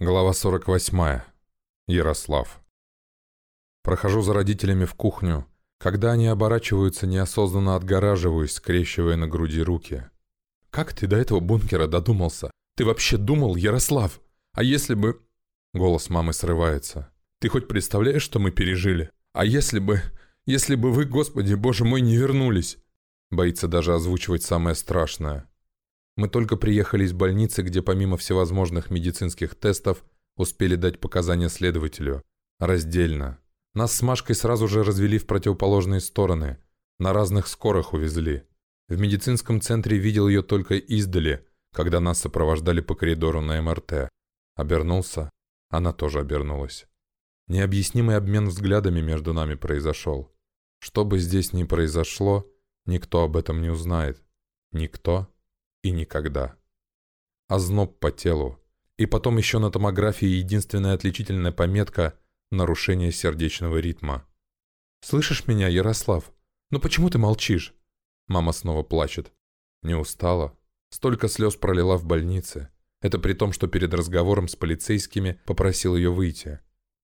Глава 48. Ярослав. Прохожу за родителями в кухню. Когда они оборачиваются, неосознанно отгораживаюсь, скрещивая на груди руки. «Как ты до этого бункера додумался? Ты вообще думал, Ярослав? А если бы...» Голос мамы срывается. «Ты хоть представляешь, что мы пережили? А если бы... Если бы вы, Господи, Боже мой, не вернулись?» Боится даже озвучивать самое страшное. Мы только приехали из больницы, где помимо всевозможных медицинских тестов успели дать показания следователю. Раздельно. Нас с Машкой сразу же развели в противоположные стороны. На разных скорых увезли. В медицинском центре видел ее только издали, когда нас сопровождали по коридору на МРТ. Обернулся. Она тоже обернулась. Необъяснимый обмен взглядами между нами произошел. Что бы здесь ни произошло, никто об этом не узнает. Никто и никогда. Озноб по телу. И потом еще на томографии единственная отличительная пометка – нарушение сердечного ритма. «Слышишь меня, Ярослав? Ну почему ты молчишь?» Мама снова плачет. Не устала. Столько слез пролила в больнице. Это при том, что перед разговором с полицейскими попросил ее выйти.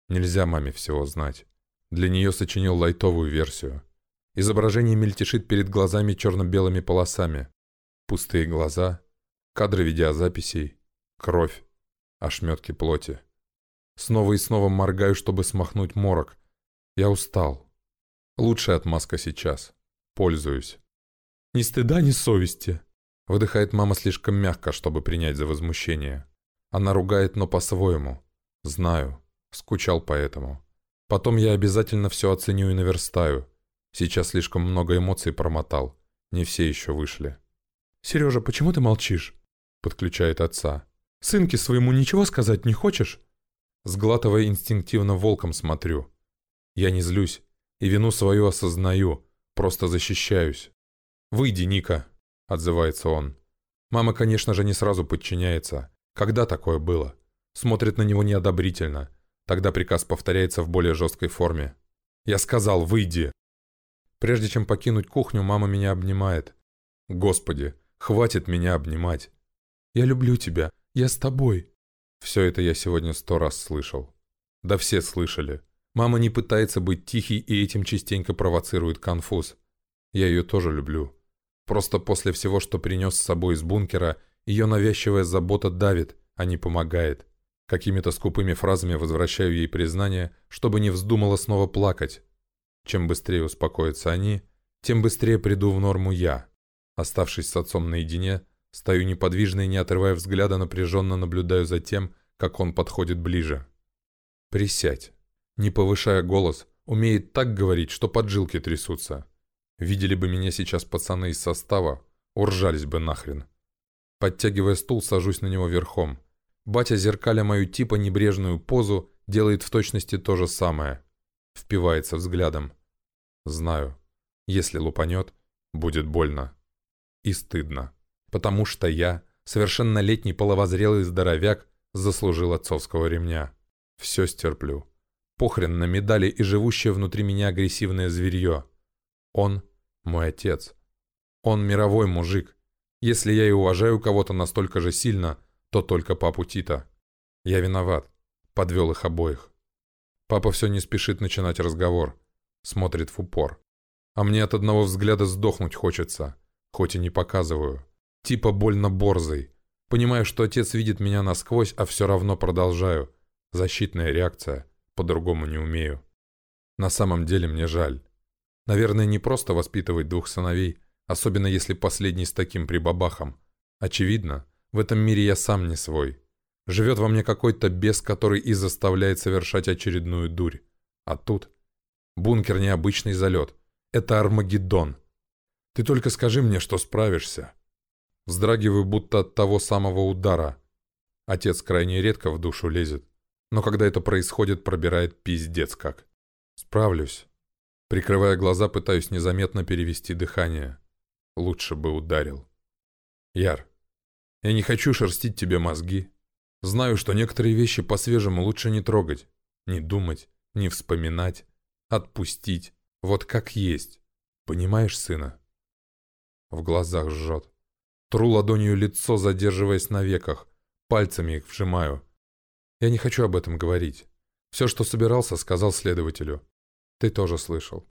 Нельзя маме всего знать. Для нее сочинил лайтовую версию. Изображение мельтешит перед глазами черно-белыми полосами. Пустые глаза, кадры видеозаписей, кровь, ошметки плоти. Снова и снова моргаю, чтобы смахнуть морок. Я устал. Лучшая отмазка сейчас. Пользуюсь. «Ни стыда, ни совести!» Выдыхает мама слишком мягко, чтобы принять за возмущение. Она ругает, но по-своему. Знаю. Скучал поэтому. Потом я обязательно все оценю и наверстаю. Сейчас слишком много эмоций промотал. Не все еще вышли. «Сережа, почему ты молчишь?» Подключает отца. «Сынке своему ничего сказать не хочешь?» Сглатывая инстинктивно волком смотрю. Я не злюсь и вину свою осознаю, просто защищаюсь. «Выйди, Ника», — отзывается он. Мама, конечно же, не сразу подчиняется. Когда такое было? Смотрит на него неодобрительно. Тогда приказ повторяется в более жесткой форме. «Я сказал, выйди!» Прежде чем покинуть кухню, мама меня обнимает. «Господи, Хватит меня обнимать. Я люблю тебя. Я с тобой. Все это я сегодня сто раз слышал. Да все слышали. Мама не пытается быть тихой и этим частенько провоцирует конфуз. Я ее тоже люблю. Просто после всего, что принес с собой из бункера, ее навязчивая забота давит, а не помогает. Какими-то скупыми фразами возвращаю ей признание, чтобы не вздумала снова плакать. Чем быстрее успокоятся они, тем быстрее приду в норму я. Оставшись с отцом наедине, стою неподвижно и не отрывая взгляда, напряженно наблюдаю за тем, как он подходит ближе. «Присядь». Не повышая голос, умеет так говорить, что поджилки трясутся. Видели бы меня сейчас пацаны из состава, уржались бы нахрен. Подтягивая стул, сажусь на него верхом. Батя, зеркаля мою типа небрежную позу, делает в точности то же самое. Впивается взглядом. Знаю, если лупанет, будет больно и стыдно. Потому что я, совершеннолетний половозрелый здоровяк, заслужил отцовского ремня. Все стерплю. Похрен на медали и живущее внутри меня агрессивное зверье. Он мой отец. Он мировой мужик. Если я и уважаю кого-то настолько же сильно, то только папу Тита. Я виноват. Подвел их обоих. Папа все не спешит начинать разговор. Смотрит в упор. А мне от одного взгляда сдохнуть хочется хоть и не показываю. Типа больно борзый. Понимаю, что отец видит меня насквозь, а все равно продолжаю. Защитная реакция. По-другому не умею. На самом деле мне жаль. Наверное, не просто воспитывать двух сыновей, особенно если последний с таким прибабахом. Очевидно, в этом мире я сам не свой. Живет во мне какой-то бес, который и заставляет совершать очередную дурь. А тут... Бункер необычный залет. Это Армагеддон. Ты только скажи мне, что справишься. Вздрагиваю, будто от того самого удара. Отец крайне редко в душу лезет. Но когда это происходит, пробирает пиздец как. Справлюсь. Прикрывая глаза, пытаюсь незаметно перевести дыхание. Лучше бы ударил. Яр, я не хочу шерстить тебе мозги. Знаю, что некоторые вещи по-свежему лучше не трогать, не думать, не вспоминать, отпустить. Вот как есть. Понимаешь, сына? В глазах жжет. Тру ладонью лицо, задерживаясь на веках. Пальцами их вжимаю. Я не хочу об этом говорить. Все, что собирался, сказал следователю. Ты тоже слышал.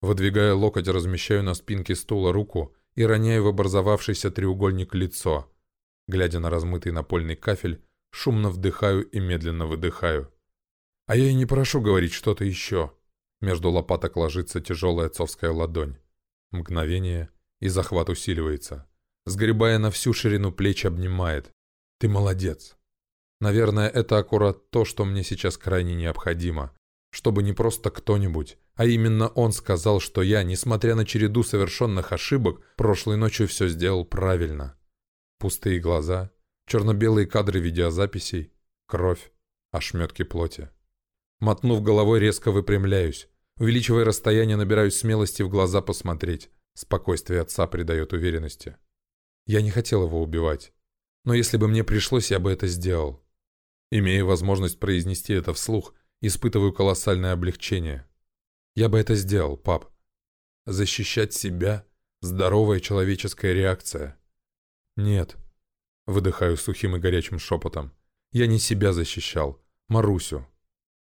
Выдвигая локоть, размещаю на спинке стула руку и роняю в образовавшийся треугольник лицо. Глядя на размытый напольный кафель, шумно вдыхаю и медленно выдыхаю. А я и не прошу говорить что-то еще. Между лопаток ложится тяжелая отцовская ладонь. Мгновение, и захват усиливается. Сгребая на всю ширину плеч, обнимает. Ты молодец. Наверное, это аккурат то, что мне сейчас крайне необходимо. Чтобы не просто кто-нибудь, а именно он сказал, что я, несмотря на череду совершенных ошибок, прошлой ночью все сделал правильно. Пустые глаза, черно-белые кадры видеозаписей, кровь, ошметки плоти. Мотнув головой, резко выпрямляюсь. Увеличивая расстояние, набираюсь смелости в глаза посмотреть. Спокойствие отца придает уверенности. Я не хотел его убивать. Но если бы мне пришлось, я бы это сделал. Имея возможность произнести это вслух, испытываю колоссальное облегчение. Я бы это сделал, пап. Защищать себя – здоровая человеческая реакция. Нет. Выдыхаю сухим и горячим шепотом. Я не себя защищал, Марусю.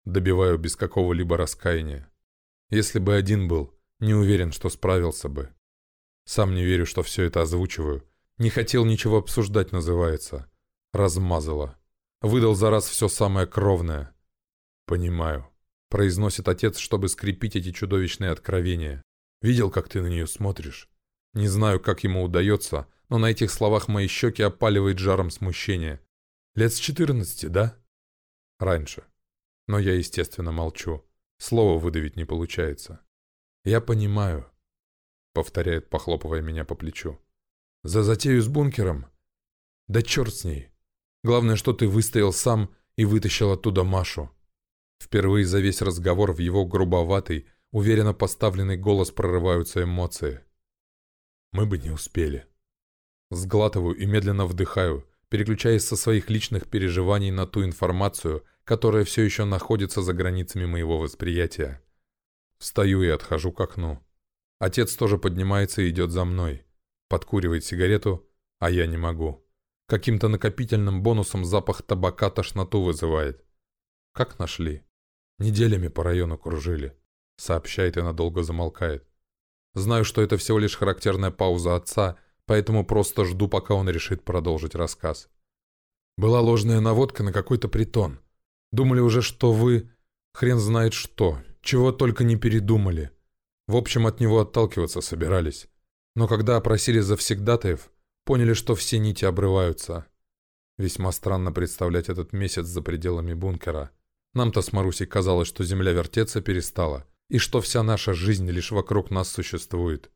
Добиваю без какого-либо раскаяния. Если бы один был, не уверен, что справился бы. Сам не верю, что все это озвучиваю. Не хотел ничего обсуждать, называется. Размазало. Выдал за раз все самое кровное. Понимаю. Произносит отец, чтобы скрепить эти чудовищные откровения. Видел, как ты на нее смотришь? Не знаю, как ему удается, но на этих словах мои щеки опаливает жаром смущения. Лет с четырнадцати, да? Раньше. Но я, естественно, молчу. Слова выдавить не получается. «Я понимаю», — повторяет, похлопывая меня по плечу. «За затею с бункером? Да черт с ней. Главное, что ты выстоял сам и вытащил оттуда Машу». Впервые за весь разговор в его грубоватый, уверенно поставленный голос прорываются эмоции. «Мы бы не успели». Сглатываю и медленно вдыхаю, переключаясь со своих личных переживаний на ту информацию, которая все еще находится за границами моего восприятия. Встаю и отхожу к окну. Отец тоже поднимается и идет за мной. Подкуривает сигарету, а я не могу. Каким-то накопительным бонусом запах табака тошноту вызывает. Как нашли? Неделями по району кружили. Сообщает и надолго замолкает. Знаю, что это всего лишь характерная пауза отца, поэтому просто жду, пока он решит продолжить рассказ. Была ложная наводка на какой-то притон. Думали уже, что вы... Хрен знает что. Чего только не передумали. В общем, от него отталкиваться собирались. Но когда опросили завсегдатаев, поняли, что все нити обрываются. Весьма странно представлять этот месяц за пределами бункера. Нам-то с Марусей казалось, что земля вертеться перестала, и что вся наша жизнь лишь вокруг нас существует.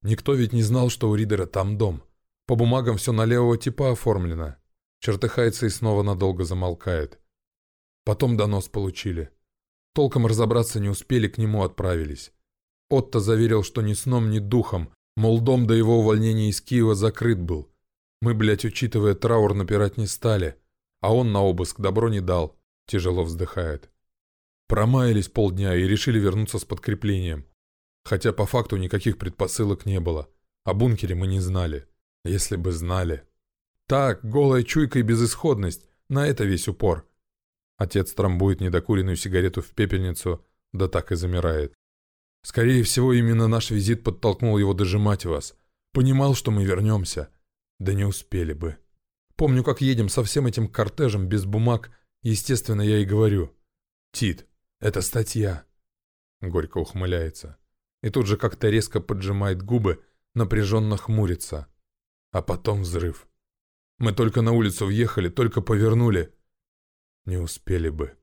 Никто ведь не знал, что у Ридера там дом. По бумагам все на левого типа оформлено. Чертыхается и снова надолго замолкает. Потом донос получили. Толком разобраться не успели, к нему отправились. Отто заверил, что ни сном, ни духом, мол, дом до его увольнения из Киева закрыт был. Мы, блядь, учитывая траур, напирать не стали. А он на обыск добро не дал. Тяжело вздыхает. Промаялись полдня и решили вернуться с подкреплением. Хотя по факту никаких предпосылок не было. О бункере мы не знали. Если бы знали. Так, голая чуйка и безысходность. На это весь упор. Отец трамбует недокуренную сигарету в пепельницу, да так и замирает. Скорее всего, именно наш визит подтолкнул его дожимать вас. Понимал, что мы вернемся. Да не успели бы. Помню, как едем со всем этим кортежем без бумаг. Естественно, я и говорю. «Тит, это статья». Горько ухмыляется. И тут же как-то резко поджимает губы, напряженно хмурится. А потом взрыв. Мы только на улицу въехали, только повернули. Не успели бы.